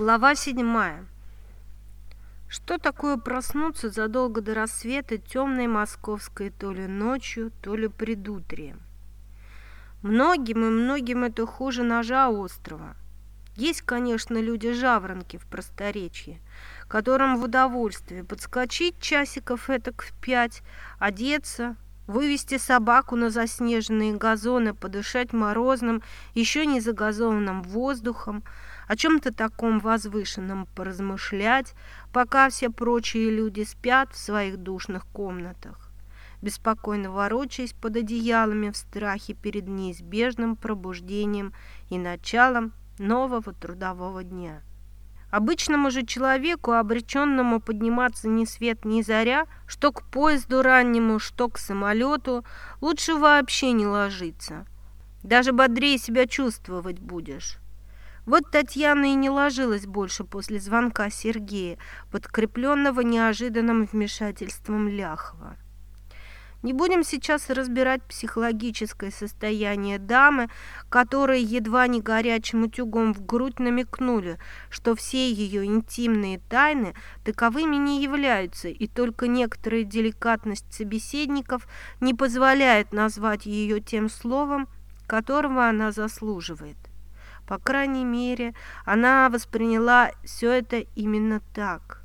Глава седьмая. Что такое проснуться задолго до рассвета темной московской то ли ночью, то ли предутрием? Многим и многим это хуже ножа острова. Есть, конечно, люди-жаворонки в просторечье, которым в удовольствие подскочить часиков этак в пять, одеться, вывести собаку на заснеженные газоны, подышать морозным, еще не загазованным воздухом, о чем-то таком возвышенном поразмышлять, пока все прочие люди спят в своих душных комнатах, беспокойно ворочаясь под одеялами в страхе перед неизбежным пробуждением и началом нового трудового дня. Обычному же человеку, обреченному подниматься ни свет ни заря, что к поезду раннему, что к самолету, лучше вообще не ложиться. Даже бодрее себя чувствовать будешь. Вот Татьяна и не ложилась больше после звонка Сергея, подкрепленного неожиданным вмешательством Ляхова. Не будем сейчас разбирать психологическое состояние дамы, которые едва не горячим утюгом в грудь намекнули, что все ее интимные тайны таковыми не являются, и только некоторая деликатность собеседников не позволяет назвать ее тем словом, которого она заслуживает. По крайней мере, она восприняла все это именно так.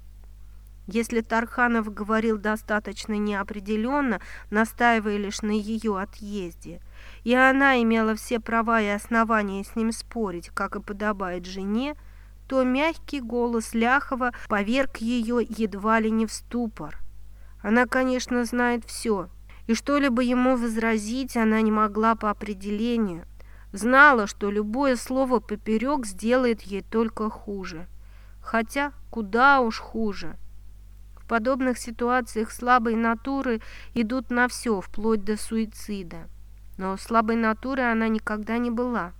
Если Тарханов говорил достаточно неопределенно, настаивая лишь на ее отъезде, и она имела все права и основания с ним спорить, как и подобает жене, то мягкий голос Ляхова поверг ее едва ли не в ступор. Она, конечно, знает все, и что-либо ему возразить она не могла по определению. Знала, что любое слово поперек сделает ей только хуже. Хотя куда уж хуже. В подобных ситуациях слабые натуры идут на все, вплоть до суицида. Но слабой натуры она никогда не была.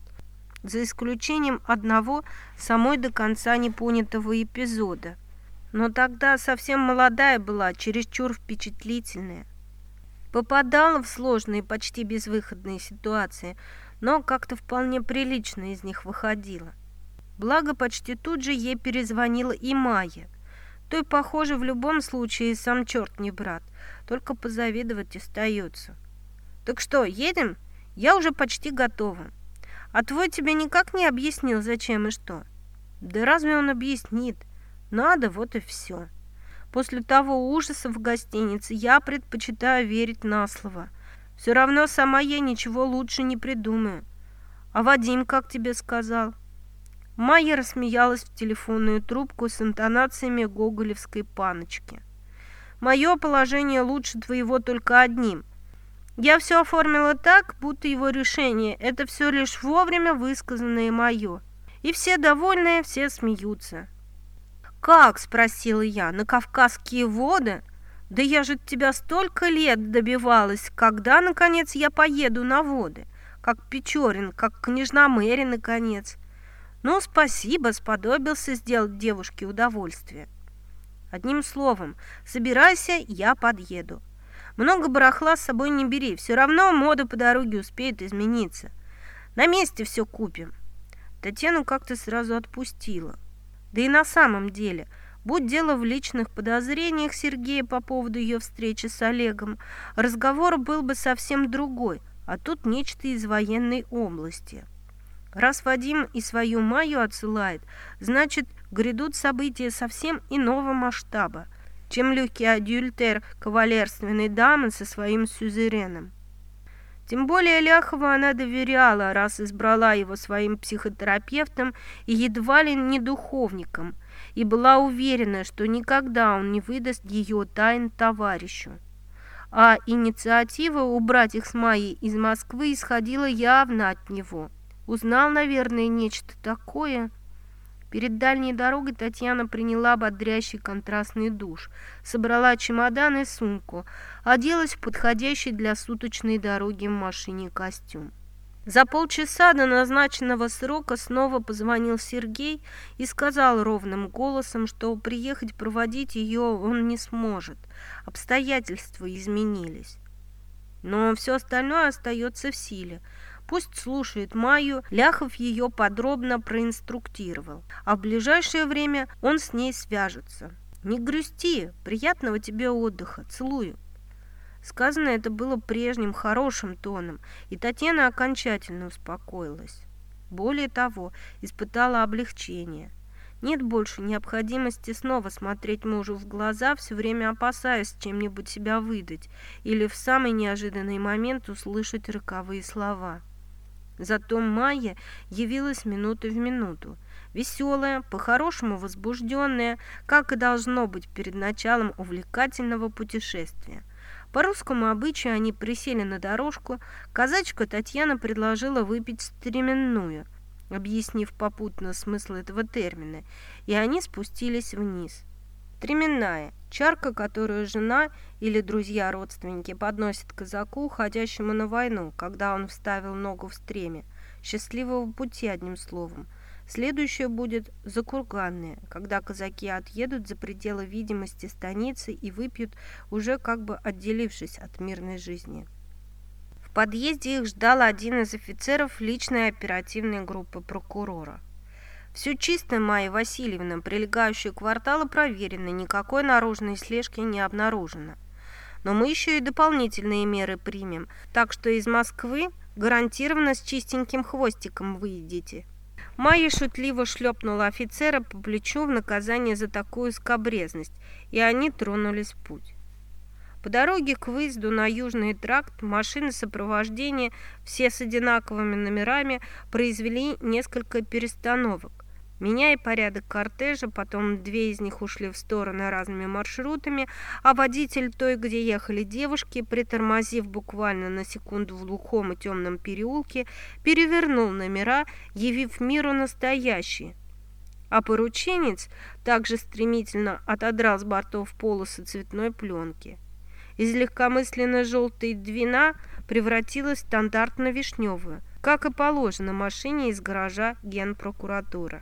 За исключением одного самой до конца не понятого эпизода. Но тогда совсем молодая была, чересчур впечатлительная. Попадала в сложные, почти безвыходные ситуации, но как-то вполне прилично из них выходила. Благо, почти тут же ей перезвонила и Майя – той, похоже, в любом случае сам черт не брат, только позавидовать остается. Так что, едем? Я уже почти готова. А твой тебе никак не объяснил, зачем и что? Да разве он объяснит? Надо, вот и все. После того ужаса в гостинице я предпочитаю верить на слово. Все равно сама я ничего лучше не придумаю. А Вадим как тебе сказал?» Майя рассмеялась в телефонную трубку с интонациями гоголевской паночки. «Мое положение лучше твоего только одним. Я все оформила так, будто его решение – это все лишь вовремя высказанное мое. И все довольные, все смеются». «Как?» – спросила я. «На Кавказские воды?» «Да я же тебя столько лет добивалась, когда, наконец, я поеду на воды? Как Печорин, как княжна Мэри, наконец». Ну, спасибо, сподобился сделать девушке удовольствие. Одним словом, собирайся, я подъеду. Много барахла с собой не бери, все равно мода по дороге успеет измениться. На месте все купим. Татьяну как-то сразу отпустила. Да и на самом деле, будь дело в личных подозрениях Сергея по поводу ее встречи с Олегом, разговор был бы совсем другой, а тут нечто из военной области – Раз Вадим и свою Майю отсылает, значит, грядут события совсем иного масштаба, чем легкий адюльтер кавалерственной дамы со своим сюзереном. Тем более Ляхову она доверяла, раз избрала его своим психотерапевтом и едва ли не духовником, и была уверена, что никогда он не выдаст ее тайн товарищу. А инициатива убрать их с Майей из Москвы исходила явно от него – Узнал, наверное, нечто такое. Перед дальней дорогой Татьяна приняла бодрящий контрастный душ, собрала чемодан и сумку, оделась в подходящий для суточной дороги в машине костюм. За полчаса до назначенного срока снова позвонил Сергей и сказал ровным голосом, что приехать проводить ее он не сможет. Обстоятельства изменились. Но все остальное остается в силе – Пусть слушает Майю, Ляхов ее подробно проинструктировал, а в ближайшее время он с ней свяжется. «Не грусти, приятного тебе отдыха, целую». Сказано это было прежним хорошим тоном, и Татьяна окончательно успокоилась. Более того, испытала облегчение. Нет больше необходимости снова смотреть мужу в глаза, все время опасаясь чем-нибудь себя выдать или в самый неожиданный момент услышать роковые слова. Зато Майя явилась минуты в минуту. Веселая, по-хорошему возбужденная, как и должно быть перед началом увлекательного путешествия. По русскому обычаю они присели на дорожку, казачка Татьяна предложила выпить стременную, объяснив попутно смысл этого термина, и они спустились вниз. Тременная – чарка, которую жена или друзья-родственники подносят казаку, уходящему на войну, когда он вставил ногу в стреме. Счастливого пути, одним словом. Следующее будет закурганное, когда казаки отъедут за пределы видимости станицы и выпьют, уже как бы отделившись от мирной жизни. В подъезде их ждал один из офицеров личной оперативной группы прокурора. Все чисто, Майя Васильевна, прилегающие кварталы проверены, никакой наружной слежки не обнаружено. Но мы еще и дополнительные меры примем, так что из Москвы гарантированно с чистеньким хвостиком выйдете. Майя шутливо шлепнула офицера по плечу в наказание за такую скобрезность, и они тронулись в путь. По дороге к выезду на Южный тракт машины сопровождения, все с одинаковыми номерами, произвели несколько перестановок. Меняя порядок кортежа, потом две из них ушли в стороны разными маршрутами, а водитель той, где ехали девушки, притормозив буквально на секунду в глухом и темном переулке, перевернул номера, явив миру настоящие. А порученец также стремительно отодрал с бортов полосы цветной пленки. Из легкомысленно желтой двина превратилась в стандартно-вишневую, как и положено машине из гаража генпрокуратуры.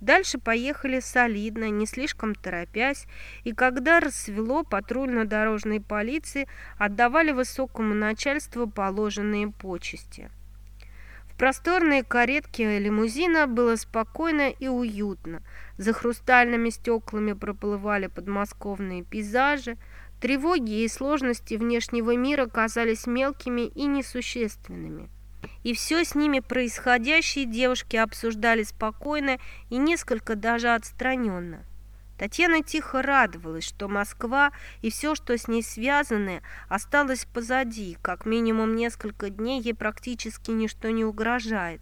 Дальше поехали солидно, не слишком торопясь, и когда рассвело, патрульно-дорожной полиции отдавали высокому начальству положенные почести. В просторной каретке лимузина было спокойно и уютно. За хрустальными стеклами проплывали подмосковные пейзажи. Тревоги и сложности внешнего мира казались мелкими и несущественными и все с ними происходящее девушки обсуждали спокойно и несколько даже отстраненно. Татьяна тихо радовалась, что Москва и все, что с ней связано, осталось позади. Как минимум несколько дней ей практически ничто не угрожает.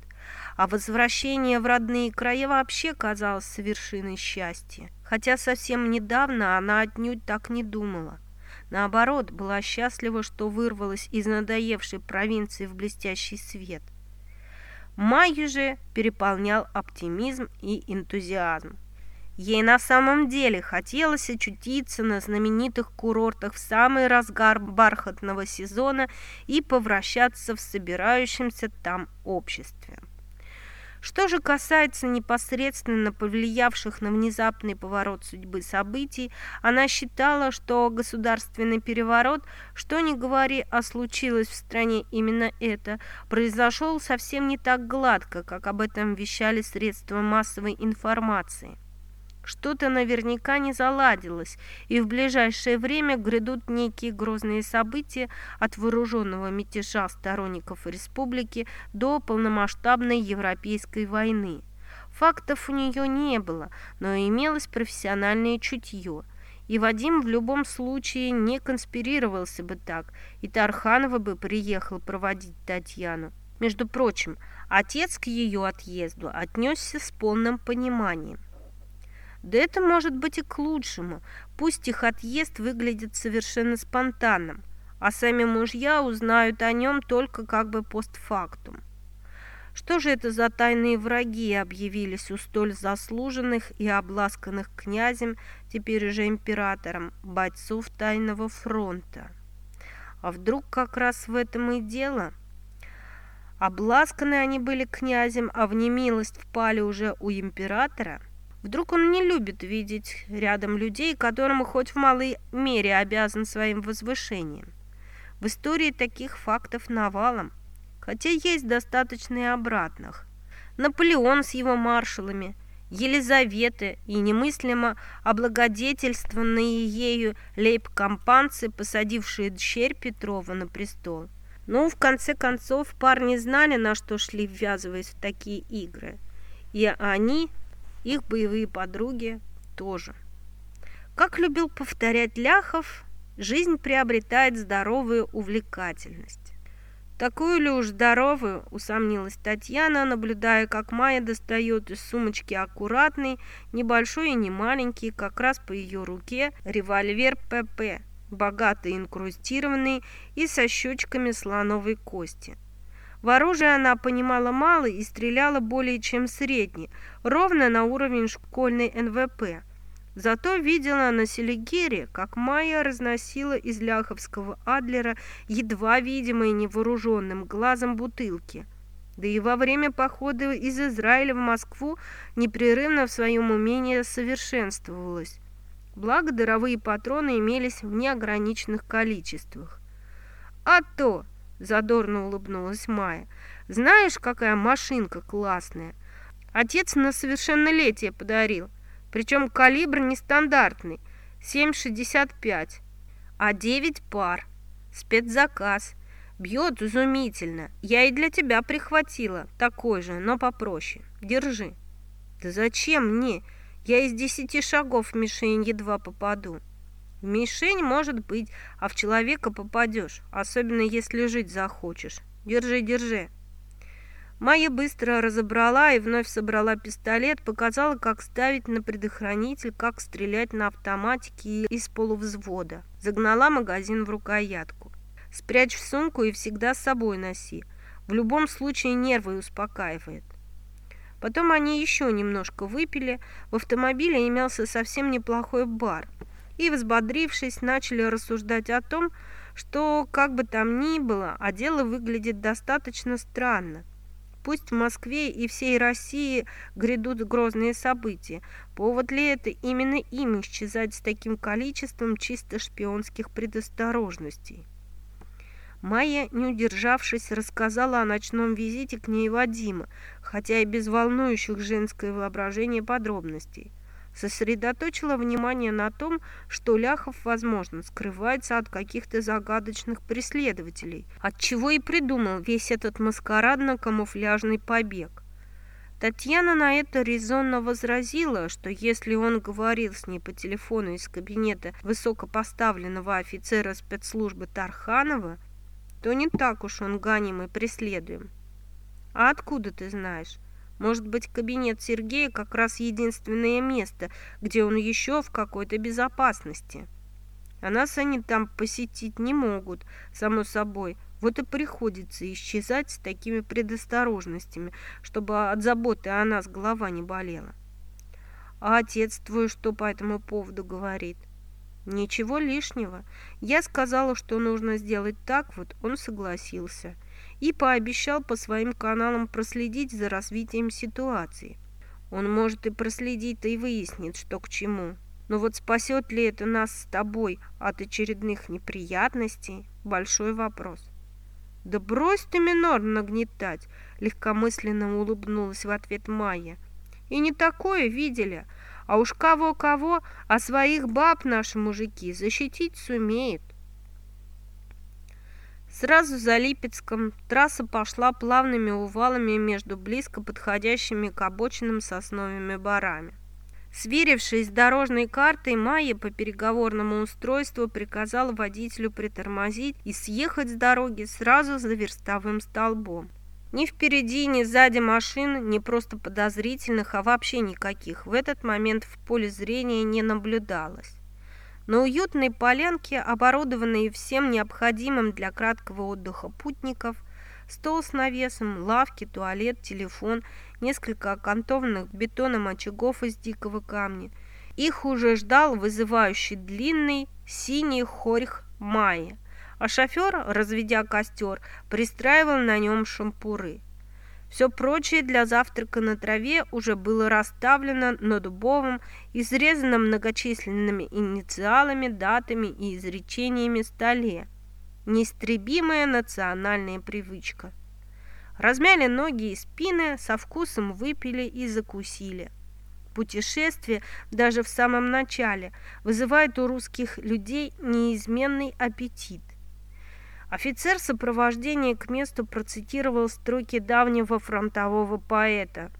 А возвращение в родные края вообще казалось вершиной счастья. Хотя совсем недавно она отнюдь так не думала. Наоборот, была счастлива, что вырвалась из надоевшей провинции в блестящий свет. Майю же переполнял оптимизм и энтузиазм. Ей на самом деле хотелось очутиться на знаменитых курортах в самый разгар бархатного сезона и повращаться в собирающемся там обществе. Что же касается непосредственно повлиявших на внезапный поворот судьбы событий, она считала, что государственный переворот, что ни говори, а случилось в стране именно это, произошел совсем не так гладко, как об этом вещали средства массовой информации. Что-то наверняка не заладилось, и в ближайшее время грядут некие грозные события от вооруженного мятежа сторонников республики до полномасштабной европейской войны. Фактов у нее не было, но имелось профессиональное чутье. И Вадим в любом случае не конспирировался бы так, и Тарханова бы приехал проводить Татьяну. Между прочим, отец к ее отъезду отнесся с полным пониманием. Да это может быть и к лучшему. Пусть их отъезд выглядит совершенно спонтанным, а сами мужья узнают о нем только как бы постфактум. Что же это за тайные враги объявились у столь заслуженных и обласканных князем, теперь уже императором, бойцов тайного фронта? А вдруг как раз в этом и дело? Обласканы они были князем, а в немилость впали уже у императора – Вдруг он не любит видеть рядом людей, которым хоть в малой мере обязан своим возвышением. В истории таких фактов навалом. хотя есть достаточно и обратных. Наполеон с его маршалами, Елизавета и немыслимо облагодетельствованные ею лейб-компанцы, посадившие дщерь Петрова на престол. Но, в конце концов, парни знали, на что шли, ввязываясь в такие игры. И они, их боевые подруги, тоже. Как любил повторять Ляхов, жизнь приобретает здоровую увлекательность. Такую ли уж здоровую, усомнилась Татьяна, наблюдая, как Майя достает из сумочки аккуратный, небольшой и не маленький, как раз по ее руке, револьвер ПП, богато инкрустированный и со щечками слоновой кости. В оружии она понимала мало и стреляла более чем средне, ровно на уровень школьной НВП – Зато видела на Селигере, как Майя разносила из ляховского Адлера едва видимые невооруженным глазом бутылки. Да и во время похода из Израиля в Москву непрерывно в своем умении совершенствовалась. Благо, дыровые патроны имелись в неограниченных количествах. «А то!» – задорно улыбнулась Майя. «Знаешь, какая машинка классная? Отец на совершеннолетие подарил. Причем калибр нестандартный, 7,65, а 9 пар. Спецзаказ. Бьет изумительно. Я и для тебя прихватила. Такой же, но попроще. Держи. Да зачем мне? Я из десяти шагов в мишень едва попаду. Мишень может быть, а в человека попадешь, особенно если жить захочешь. Держи, держи. Майя быстро разобрала и вновь собрала пистолет, показала, как ставить на предохранитель, как стрелять на автоматике из полувзвода. Загнала магазин в рукоятку. Спрячь в сумку и всегда с собой носи. В любом случае нервы успокаивает. Потом они еще немножко выпили. В автомобиле имелся совсем неплохой бар. И, взбодрившись, начали рассуждать о том, что, как бы там ни было, а дело выглядит достаточно странно. Пусть в Москве и всей России грядут грозные события. Повод ли это именно им исчезать с таким количеством чисто шпионских предосторожностей? Майя, не удержавшись, рассказала о ночном визите к ней Вадима, хотя и без волнующих женское воображение подробностей сосредоточила внимание на том, что Ляхов, возможно, скрывается от каких-то загадочных преследователей, отчего и придумал весь этот маскарадно-камуфляжный побег. Татьяна на это резонно возразила, что если он говорил с ней по телефону из кабинета высокопоставленного офицера спецслужбы Тарханова, то не так уж он ганим и преследуем. «А откуда ты знаешь?» Может быть, кабинет Сергея как раз единственное место, где он еще в какой-то безопасности. А нас они там посетить не могут, само собой. Вот и приходится исчезать с такими предосторожностями, чтобы от заботы о нас голова не болела. А отец твой что по этому поводу говорит? Ничего лишнего. Я сказала, что нужно сделать так, вот он согласился и пообещал по своим каналам проследить за развитием ситуации. Он может и проследить-то и выяснит, что к чему. Но вот спасет ли это нас с тобой от очередных неприятностей – большой вопрос. «Да брось ты, Минор, нагнетать!» – легкомысленно улыбнулась в ответ Майя. «И не такое видели, а уж кого-кого, а своих баб наши мужики защитить сумеют». Сразу за Липецком трасса пошла плавными увалами между близко подходящими к обочинам сосновыми барами. Сверившись с дорожной картой, Майя по переговорному устройству приказала водителю притормозить и съехать с дороги сразу за верстовым столбом. Ни впереди, ни сзади машин, ни просто подозрительных, а вообще никаких, в этот момент в поле зрения не наблюдалось. На уютной полянке, оборудованной всем необходимым для краткого отдыха путников, стол с навесом, лавки, туалет, телефон, несколько окантованных бетоном очагов из дикого камня. Их уже ждал вызывающий длинный синий хорьх Майя, а шофер, разведя костер, пристраивал на нем шампуры. Все прочее для завтрака на траве уже было расставлено на дубовом, изрезанном многочисленными инициалами, датами и изречениями столе. Неистребимая национальная привычка. Размяли ноги и спины, со вкусом выпили и закусили. Путешествие даже в самом начале вызывает у русских людей неизменный аппетит. Офицер сопровождения к месту процитировал строки давнего фронтового поэта.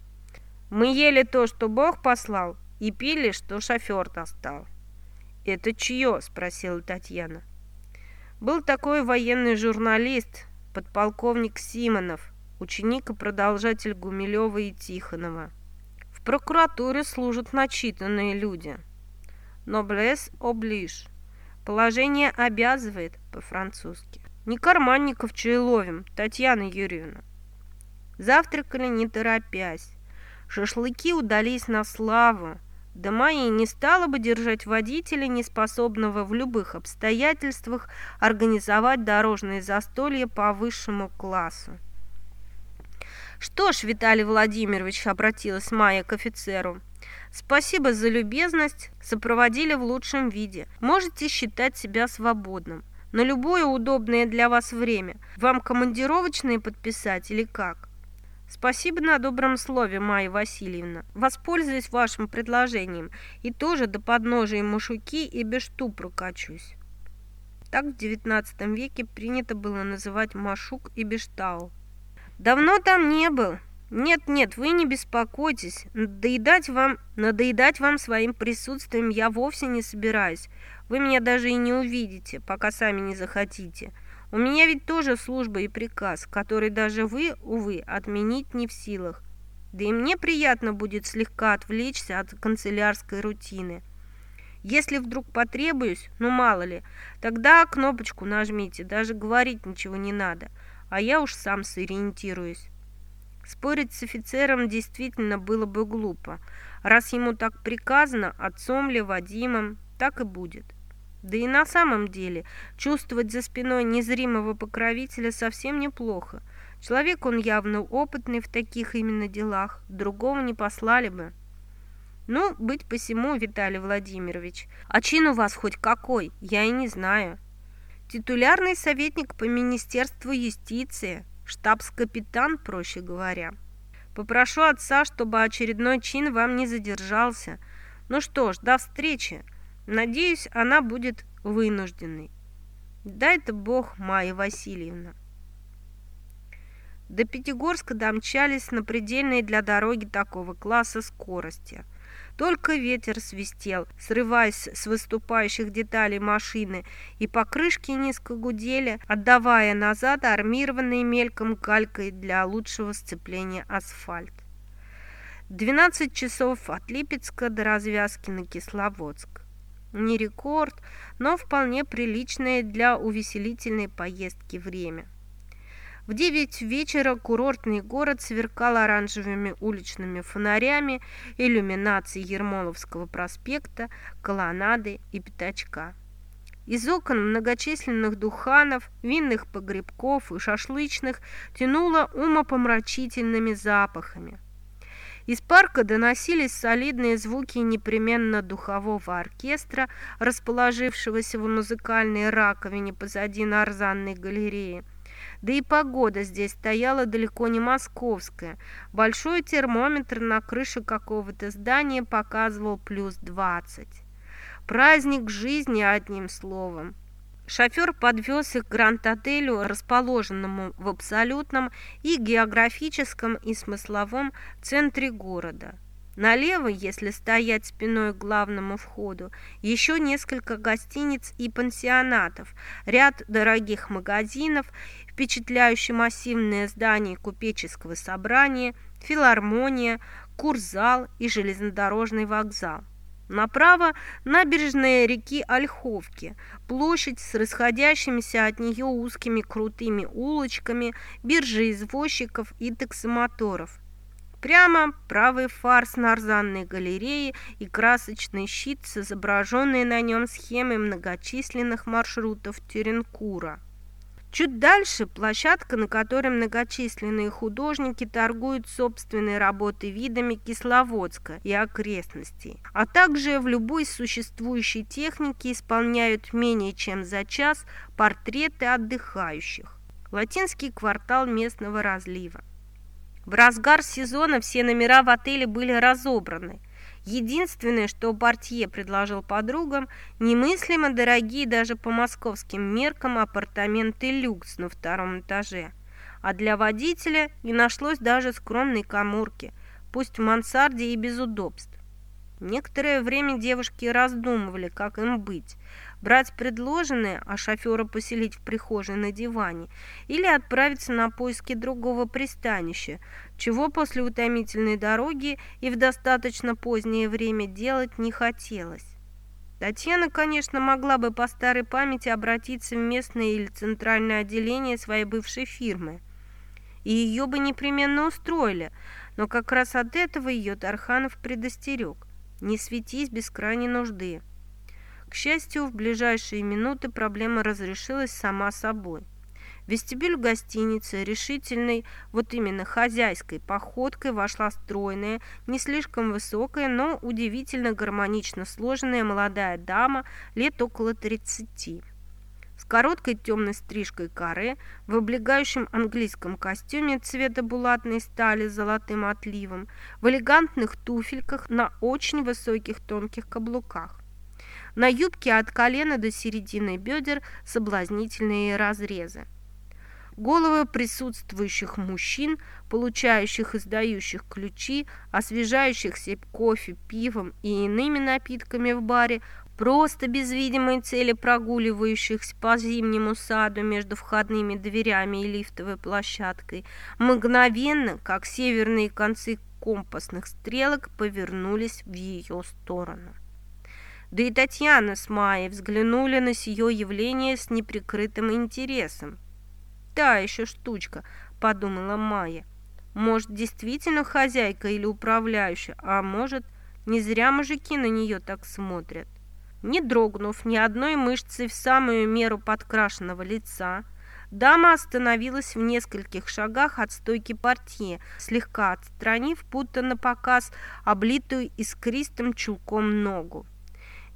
«Мы ели то, что Бог послал, и пили, что шофер достал». «Это чье?» – спросила Татьяна. Был такой военный журналист, подполковник Симонов, ученик и продолжатель Гумилева и Тихонова. В прокуратуре служат начитанные люди. Noblesse oblige. Положение обязывает по-французски. Не карманников чай ловим, Татьяна Юрьевна. Завтракали не торопясь. Шашлыки удались на славу. Да моей не стала бы держать водителя, неспособного в любых обстоятельствах организовать дорожные застолья по высшему классу. «Что ж, Виталий Владимирович», — обратилась Майя к офицеру, — «спасибо за любезность, сопроводили в лучшем виде. Можете считать себя свободным на любое удобное для вас время. Вам командировочные подписать или как? Спасибо на добром слове, Майя Васильевна. Воспользуюсь вашим предложением и тоже до подножия Машуки и Бешту прокачусь. Так в XIX веке принято было называть Машук и Бештау. Давно там не был. Нет-нет, вы не беспокойтесь. Надоедать вам, надоедать вам своим присутствием я вовсе не собираюсь. Вы меня даже и не увидите, пока сами не захотите. У меня ведь тоже служба и приказ, который даже вы, увы, отменить не в силах. Да и мне приятно будет слегка отвлечься от канцелярской рутины. Если вдруг потребуюсь, ну мало ли, тогда кнопочку нажмите, даже говорить ничего не надо, а я уж сам сориентируюсь. Спорить с офицером действительно было бы глупо. Раз ему так приказано, отцом ли, Вадимом, так и будет. Да и на самом деле чувствовать за спиной незримого покровителя совсем неплохо. Человек он явно опытный в таких именно делах, другого не послали бы. Ну, быть посему, Виталий Владимирович. А чин у вас хоть какой, я и не знаю. Титулярный советник по Министерству юстиции, штабс-капитан, проще говоря. Попрошу отца, чтобы очередной чин вам не задержался. Ну что ж, до встречи. Надеюсь, она будет вынужденной. Дай-то Бог, Майя Васильевна. До Пятигорска домчались на предельной для дороги такого класса скорости. Только ветер свистел, срываясь с выступающих деталей машины, и покрышки низко гудели, отдавая назад армированный мелком галькой для лучшего сцепления асфальт. 12 часов от Липецка до развязки на Кисловодск. Не рекорд, но вполне приличное для увеселительной поездки время. В девять вечера курортный город сверкал оранжевыми уличными фонарями, иллюминацией Ермоловского проспекта, колоннады и пятачка. Из окон многочисленных духанов, винных погребков и шашлычных тянуло умопомрачительными запахами – из парка доносились солидные звуки непременно духового оркестра, расположившегося в музыкальной раковине позади нарзанной галереи. Да и погода здесь стояла далеко не московская. Большой термометр на крыше какого-то здания показывал плюс двадцать. Праздник жизни, одним словом. Шофер подвез их к Гранд-отелю, расположенному в абсолютном и географическом и смысловом центре города. Налево, если стоять спиной к главному входу, еще несколько гостиниц и пансионатов, ряд дорогих магазинов, впечатляющее массивное здание купеческого собрания, филармония, курзал и железнодорожный вокзал. Направо набережная реки Ольховки, площадь с расходящимися от нее узкими крутыми улочками, биржи извозчиков и таксомоторов. Прямо правый фарс нарзанной галереи и красочный щит с изображенной на нем схемой многочисленных маршрутов Теренкура. Чуть дальше площадка, на которой многочисленные художники торгуют собственной работой видами Кисловодска и окрестностей, а также в любой существующей технике исполняют менее чем за час портреты отдыхающих. Латинский квартал местного разлива. В разгар сезона все номера в отеле были разобраны. Единственное, что портье предложил подругам, немыслимо дорогие даже по московским меркам апартаменты люкс на втором этаже. А для водителя не нашлось даже скромной коморки, пусть в мансарде и без удобств. Некоторое время девушки раздумывали, как им быть. Брать предложенное, а шофера поселить в прихожей на диване, или отправиться на поиски другого пристанища, чего после утомительной дороги и в достаточно позднее время делать не хотелось. Татьяна, конечно, могла бы по старой памяти обратиться в местное или центральное отделение своей бывшей фирмы. И ее бы непременно устроили, но как раз от этого ее Тарханов предостерег. Не светись без крайней нужды. Счастью, в ближайшие минуты проблема разрешилась сама собой. Вестибюль гостиницы решительной, вот именно хозяйской походкой вошла стройная, не слишком высокая, но удивительно гармонично сложенная молодая дама лет около тридцати короткой темной стрижкой каре, в облегающем английском костюме цвета булатной стали с золотым отливом, в элегантных туфельках на очень высоких тонких каблуках. На юбке от колена до середины бедер соблазнительные разрезы. Головы присутствующих мужчин, получающих и сдающих ключи, освежающихся кофе, пивом и иными напитками в баре, просто без видимой цели прогуливающихся по зимнему саду между входными дверями и лифтовой площадкой, мгновенно, как северные концы компасных стрелок, повернулись в ее сторону. Да и Татьяна с Майей взглянули на сие явление с неприкрытым интересом. «Та еще штучка», — подумала Майя. «Может, действительно хозяйка или управляющая, а может, не зря мужики на нее так смотрят». Не дрогнув ни одной мышцы в самую меру подкрашенного лица, дама остановилась в нескольких шагах от стойки портье, слегка отстранив, будто на показ, облитую искристым чулком ногу.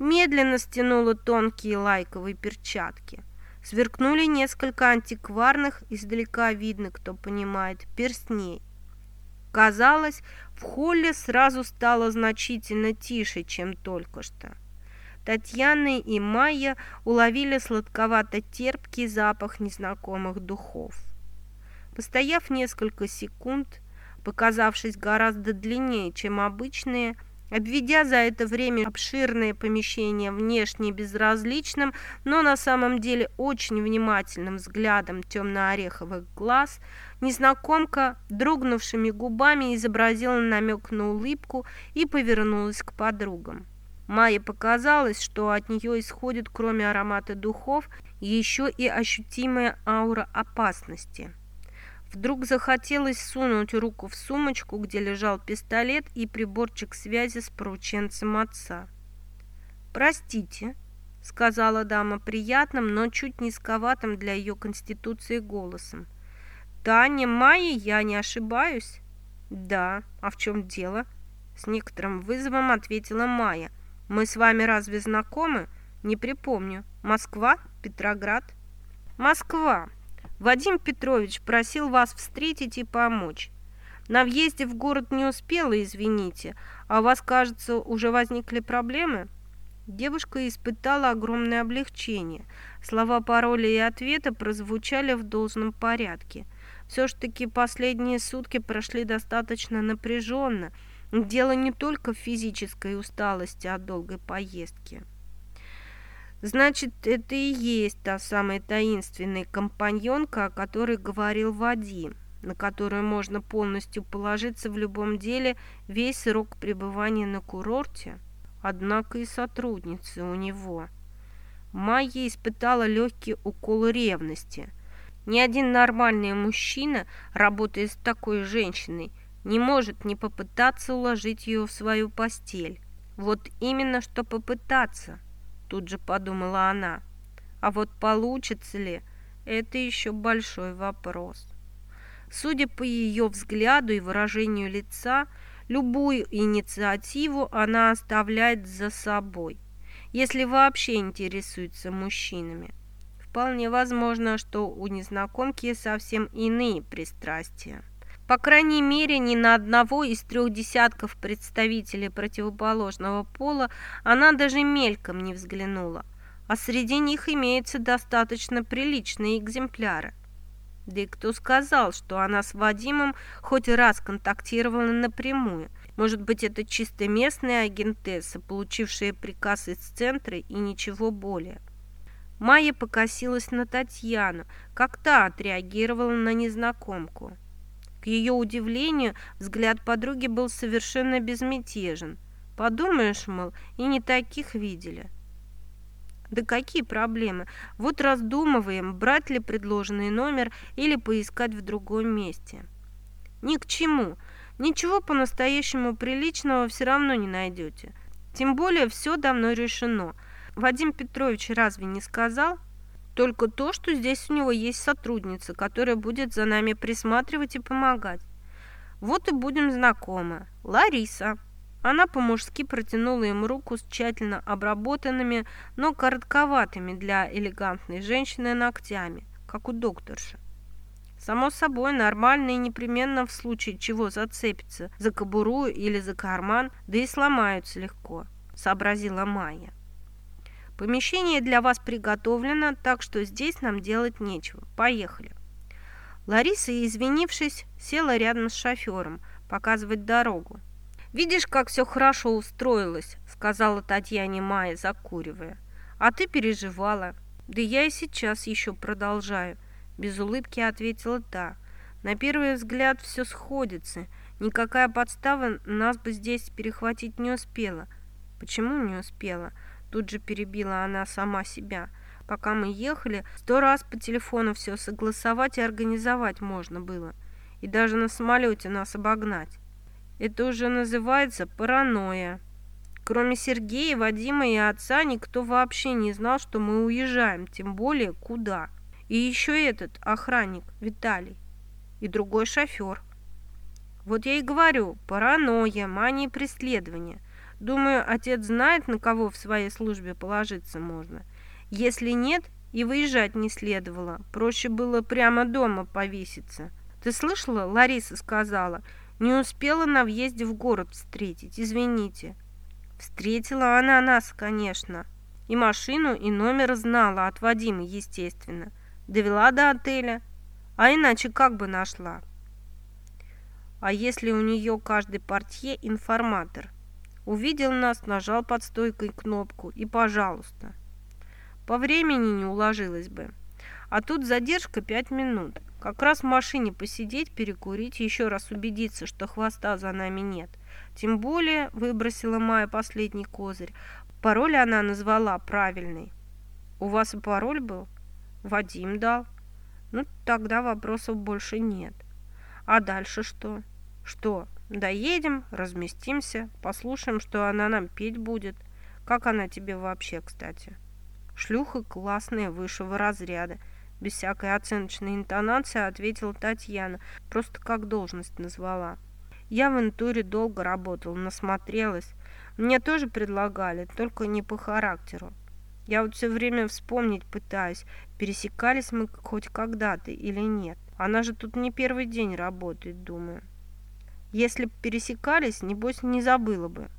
Медленно стянула тонкие лайковые перчатки. Сверкнули несколько антикварных, издалека видно, кто понимает, перстней. Казалось, в холле сразу стало значительно тише, чем только что. Татьяна и Майя уловили сладковато-терпкий запах незнакомых духов. Постояв несколько секунд, показавшись гораздо длиннее, чем обычные, обведя за это время обширное помещение внешне безразличным, но на самом деле очень внимательным взглядом темно-ореховых глаз, незнакомка дрогнувшими губами изобразила намек на улыбку и повернулась к подругам. Майе показалось, что от нее исходит, кроме аромата духов, еще и ощутимая аура опасности. Вдруг захотелось сунуть руку в сумочку, где лежал пистолет и приборчик связи с порученцем отца. «Простите», — сказала дама приятным, но чуть низковатым для ее конституции голосом. «Таня Майя, я не ошибаюсь?» «Да, а в чем дело?» С некоторым вызовом ответила Майя. Мы с вами разве знакомы? Не припомню. Москва? Петроград? Москва. Вадим Петрович просил вас встретить и помочь. На въезде в город не успела, извините. А у вас, кажется, уже возникли проблемы? Девушка испытала огромное облегчение. Слова пароля и ответа прозвучали в должном порядке. Все ж таки последние сутки прошли достаточно напряженно – Дело не только в физической усталости от долгой поездки. Значит, это и есть та самая таинственная компаньонка, о которой говорил Вадим, на которую можно полностью положиться в любом деле весь срок пребывания на курорте. Однако и сотрудницы у него. Майя испытала легкий укол ревности. Ни один нормальный мужчина, работая с такой женщиной, не может не попытаться уложить ее в свою постель. Вот именно что попытаться, тут же подумала она. А вот получится ли, это еще большой вопрос. Судя по ее взгляду и выражению лица, любую инициативу она оставляет за собой, если вообще интересуется мужчинами. Вполне возможно, что у незнакомки совсем иные пристрастия. По крайней мере, ни на одного из трех десятков представителей противоположного пола она даже мельком не взглянула, а среди них имеются достаточно приличные экземпляры. Да и кто сказал, что она с Вадимом хоть раз контактировала напрямую? Может быть, это чисто местная агентесса, получившая приказ из центра и ничего более. Майя покосилась на Татьяну, как та отреагировала на незнакомку. К ее удивлению, взгляд подруги был совершенно безмятежен. Подумаешь, мол, и не таких видели. Да какие проблемы? Вот раздумываем, брать ли предложенный номер или поискать в другом месте. Ни к чему. Ничего по-настоящему приличного все равно не найдете. Тем более все давно решено. Вадим Петрович разве не сказал? Только то, что здесь у него есть сотрудница, которая будет за нами присматривать и помогать. Вот и будем знакомы. Лариса. Она по-мужски протянула ему руку с тщательно обработанными, но коротковатыми для элегантной женщины ногтями, как у докторши. Само собой, нормально и непременно в случае чего зацепится за кобуру или за карман, да и сломаются легко, сообразила Майя. Помещение для вас приготовлено, так что здесь нам делать нечего. Поехали. Лариса, извинившись, села рядом с шофером, показывать дорогу. «Видишь, как все хорошо устроилось», — сказала Татьяне Майя, закуривая. «А ты переживала». «Да я и сейчас еще продолжаю», — без улыбки ответила та. «На первый взгляд все сходится. Никакая подстава нас бы здесь перехватить не успела». «Почему не успела?» Тут же перебила она сама себя. Пока мы ехали, сто раз по телефону все согласовать и организовать можно было. И даже на самолете нас обогнать. Это уже называется паранойя. Кроме Сергея, Вадима и отца, никто вообще не знал, что мы уезжаем, тем более куда. И еще этот охранник, Виталий. И другой шофер. Вот я и говорю, паранойя, мания преследования – Думаю, отец знает, на кого в своей службе положиться можно. Если нет, и выезжать не следовало. Проще было прямо дома повеситься. Ты слышала, Лариса сказала, не успела на въезде в город встретить, извините. Встретила она нас, конечно. И машину, и номер знала от Вадима, естественно. Довела до отеля. А иначе как бы нашла? А если у нее каждый портье информатор – Увидел нас, нажал под стойкой кнопку и «пожалуйста». По времени не уложилось бы. А тут задержка пять минут. Как раз в машине посидеть, перекурить, еще раз убедиться, что хвоста за нами нет. Тем более выбросила Майя последний козырь. Пароль она назвала правильный. У вас и пароль был? Вадим дал. Ну, тогда вопросов больше нет. А дальше что? Что? Доедем, разместимся, послушаем, что она нам петь будет. Как она тебе вообще, кстати? Шлюха классная, высшего разряда. Без всякой оценочной интонации ответила Татьяна, просто как должность назвала. Я в интуре долго работала, насмотрелась. Мне тоже предлагали, только не по характеру. Я вот все время вспомнить пытаюсь, пересекались мы хоть когда-то или нет. Она же тут не первый день работает, думаю. Если б пересекались, небось, не забыла бы.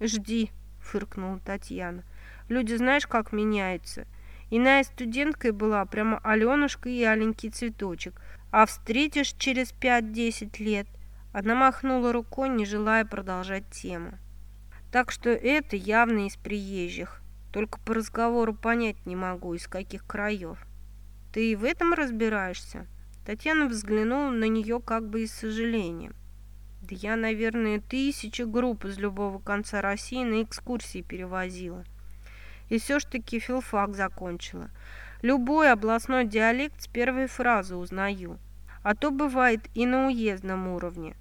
«Жди», — фыркнула Татьяна. «Люди знаешь, как меняются. Иная студенткой была прямо Аленушка и аленький цветочек. А встретишь через пять-десять лет...» Она махнула рукой, не желая продолжать тему. «Так что это явно из приезжих. Только по разговору понять не могу, из каких краев. Ты и в этом разбираешься?» Татьяна взглянула на нее как бы и с сожалением. Да я, наверное, тысячи групп из любого конца России на экскурсии перевозила. И все ж таки филфак закончила. Любой областной диалект с первой фразы узнаю. А то бывает и на уездном уровне.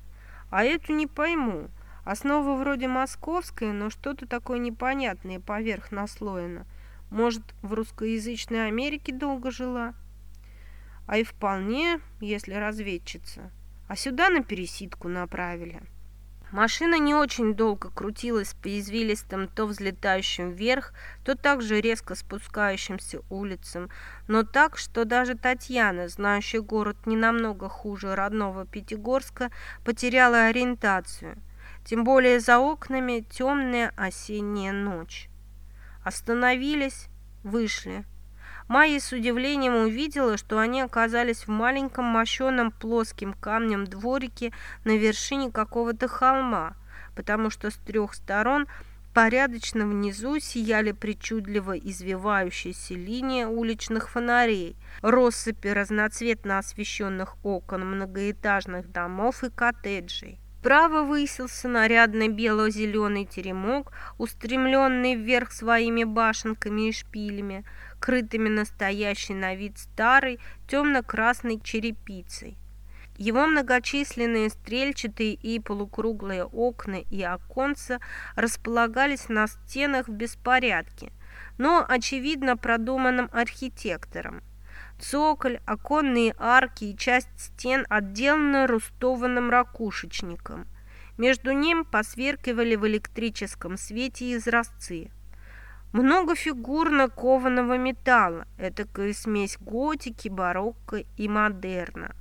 А эту не пойму. Основа вроде московская, но что-то такое непонятное поверх наслоено. Может, в русскоязычной Америке долго жила? А и вполне, если разведчица а сюда на пересидку направили. Машина не очень долго крутилась по извилистым, то взлетающим вверх, то также резко спускающимся улицам, но так, что даже Татьяна, знающая город не намного хуже родного Пятигорска, потеряла ориентацию. Тем более за окнами темная осенняя ночь. Остановились, вышли. Майя с удивлением увидела, что они оказались в маленьком мощеном плоским камнем дворике на вершине какого-то холма, потому что с трех сторон порядочно внизу сияли причудливо извивающиеся линии уличных фонарей, россыпи разноцветно освещенных окон многоэтажных домов и коттеджей. Справа высился нарядный бело-зеленый теремок, устремленный вверх своими башенками и шпилями, крытыми настоящей на вид старой темно-красной черепицей. Его многочисленные стрельчатые и полукруглые окна и оконца располагались на стенах в беспорядке, но, очевидно, продуманным архитектором. Цоколь, оконные арки и часть стен отделаны рустованным ракушечником. Между ним посверкивали в электрическом свете изразцы. Многофигурно кованого металла, этакая смесь готики, барокко и модерна.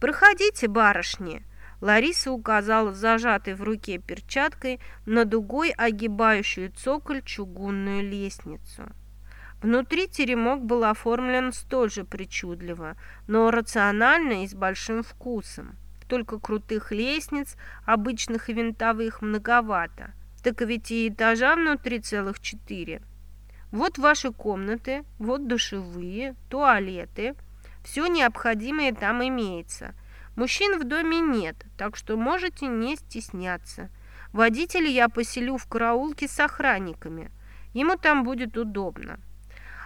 «Проходите, барышни!» Лариса указала зажатой в руке перчаткой на дугой огибающую цоколь чугунную лестницу. Внутри теремок был оформлен столь же причудливо, но рационально и с большим вкусом. Только крутых лестниц, обычных и винтовых, многовато. Так ведь и этажа внутри целых четыре. Вот ваши комнаты, вот душевые, туалеты. Все необходимое там имеется. Мужчин в доме нет, так что можете не стесняться. Водителя я поселю в караулке с охранниками. Ему там будет удобно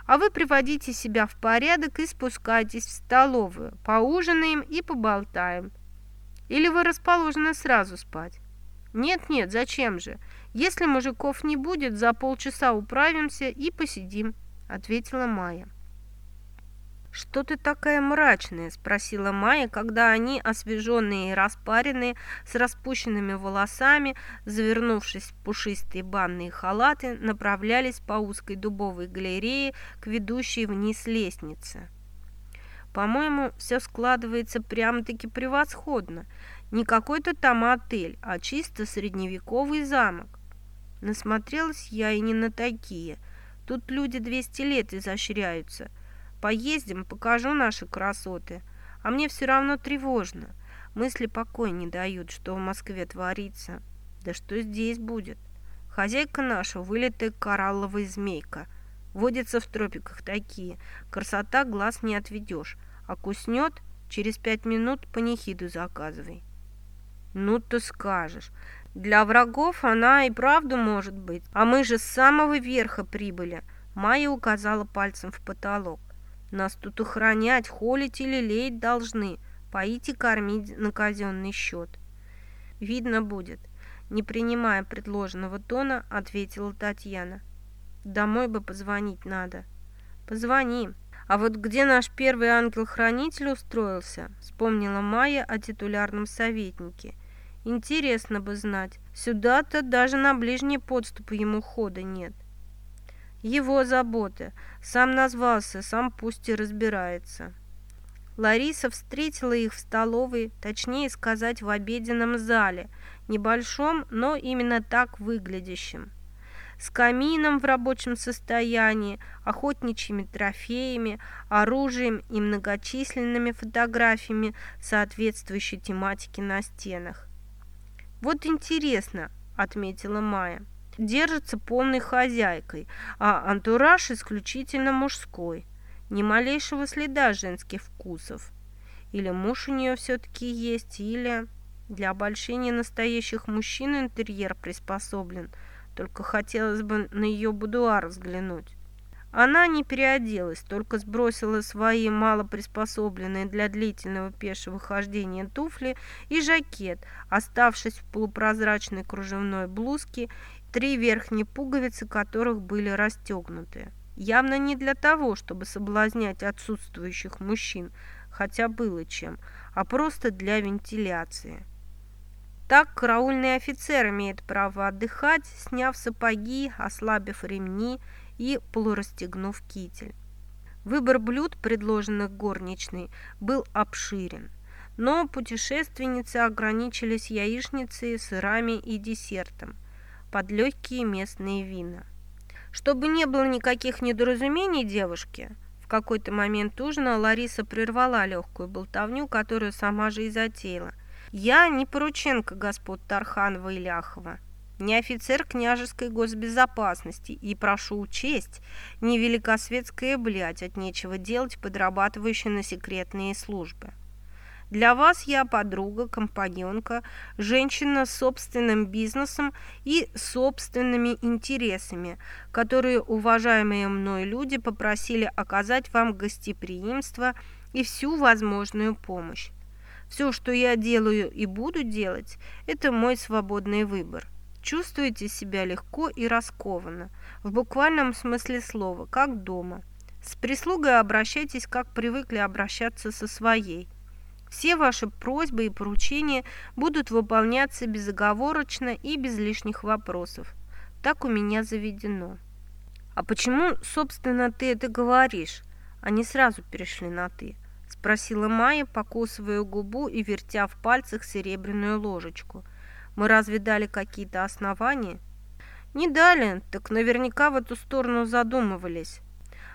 а вы приводите себя в порядок и спускайтесь в столовую, поужинаем и поболтаем. Или вы расположены сразу спать? Нет-нет, зачем же? Если мужиков не будет, за полчаса управимся и посидим, ответила Майя. «Что ты такая мрачная?» – спросила Майя, когда они, освеженные и распаренные, с распущенными волосами, завернувшись в пушистые банные халаты, направлялись по узкой дубовой галерее к ведущей вниз лестнице. «По-моему, все складывается прямо-таки превосходно. Не какой-то там отель, а чисто средневековый замок. Насмотрелась я и не на такие. Тут люди 200 лет изощряются». Поездим, покажу наши красоты. А мне все равно тревожно. Мысли покоя не дают, что в Москве творится. Да что здесь будет? Хозяйка наша вылитая коралловая змейка. Водятся в тропиках такие. Красота глаз не отведешь. А куснет, через пять минут панихиду заказывай. Ну, ты скажешь. Для врагов она и правду может быть. А мы же с самого верха прибыли. Майя указала пальцем в потолок. Нас тут охранять, холить или леять должны, поить и кормить на казенный счет. Видно будет. Не принимая предложенного тона, ответила Татьяна. Домой бы позвонить надо. Позвони. А вот где наш первый ангел-хранитель устроился, вспомнила Майя о титулярном советнике. Интересно бы знать. Сюда-то даже на ближние подступы ему хода нет. Его заботы. Сам назвался, сам пусть и разбирается. Лариса встретила их в столовой, точнее сказать, в обеденном зале, небольшом, но именно так выглядящем. С камином в рабочем состоянии, охотничьими трофеями, оружием и многочисленными фотографиями соответствующей тематики на стенах. «Вот интересно», — отметила Майя держится полной хозяйкой, а антураж исключительно мужской. Ни малейшего следа женских вкусов. Или муж у нее все-таки есть, или... Для обольщения настоящих мужчин интерьер приспособлен. Только хотелось бы на ее будуар взглянуть. Она не переоделась, только сбросила свои мало приспособленные для длительного пешего хождения туфли и жакет, оставшись в полупрозрачной кружевной блузке три верхние пуговицы которых были расстегнуты. Явно не для того, чтобы соблазнять отсутствующих мужчин, хотя было чем, а просто для вентиляции. Так караульный офицер имеет право отдыхать, сняв сапоги, ослабив ремни и полурастегнув китель. Выбор блюд, предложенных горничной, был обширен, но путешественницы ограничились яичницей, сырами и десертом под легкие местные вина. Чтобы не было никаких недоразумений девушки, в какой-то момент ужина Лариса прервала легкую болтовню, которую сама же и затеяла – я не порученка господ Тарханова и Ляхова, не офицер княжеской госбезопасности, и прошу учесть, не великосветская блядь от нечего делать, подрабатывающая на секретные службы. Для вас я подруга, компаньонка, женщина с собственным бизнесом и собственными интересами, которые уважаемые мной люди попросили оказать вам гостеприимство и всю возможную помощь. Все, что я делаю и буду делать, это мой свободный выбор. Чувствуйте себя легко и раскованно, в буквальном смысле слова, как дома. С прислугой обращайтесь, как привыкли обращаться со своей. Все ваши просьбы и поручения будут выполняться безоговорочно и без лишних вопросов. Так у меня заведено. А почему, собственно, ты это говоришь? Они сразу перешли на «ты». – спросила Майя, покусывая губу и вертя в пальцах серебряную ложечку. «Мы разве дали какие-то основания?» «Не дали, так наверняка в эту сторону задумывались.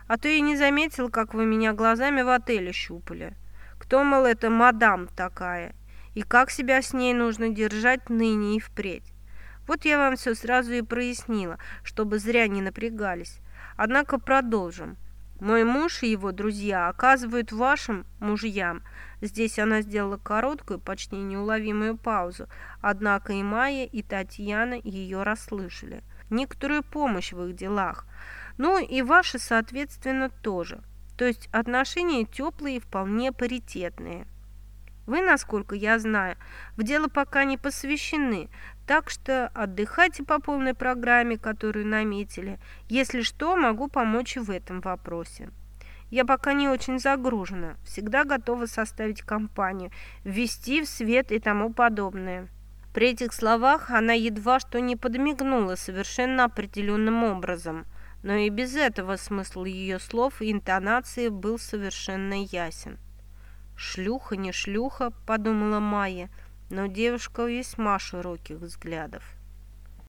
А то я не заметил, как вы меня глазами в отеле щупали. Кто, мол, это мадам такая? И как себя с ней нужно держать ныне и впредь? Вот я вам все сразу и прояснила, чтобы зря не напрягались. Однако продолжим. Мой муж и его друзья оказывают вашим мужьям. Здесь она сделала короткую, почти неуловимую паузу, однако и Майя, и Татьяна ее расслышали. Некоторую помощь в их делах. Ну и ваши, соответственно, тоже. То есть отношения теплые и вполне паритетные. Вы, насколько я знаю, в дело пока не посвящены, так что отдыхайте по полной программе, которую наметили. Если что, могу помочь и в этом вопросе. Я пока не очень загружена, всегда готова составить компанию, ввести в свет и тому подобное. При этих словах она едва что не подмигнула совершенно определенным образом, но и без этого смысл ее слов и интонации был совершенно ясен. «Шлюха, не шлюха», — подумала Майя, но девушка весьма широких взглядов.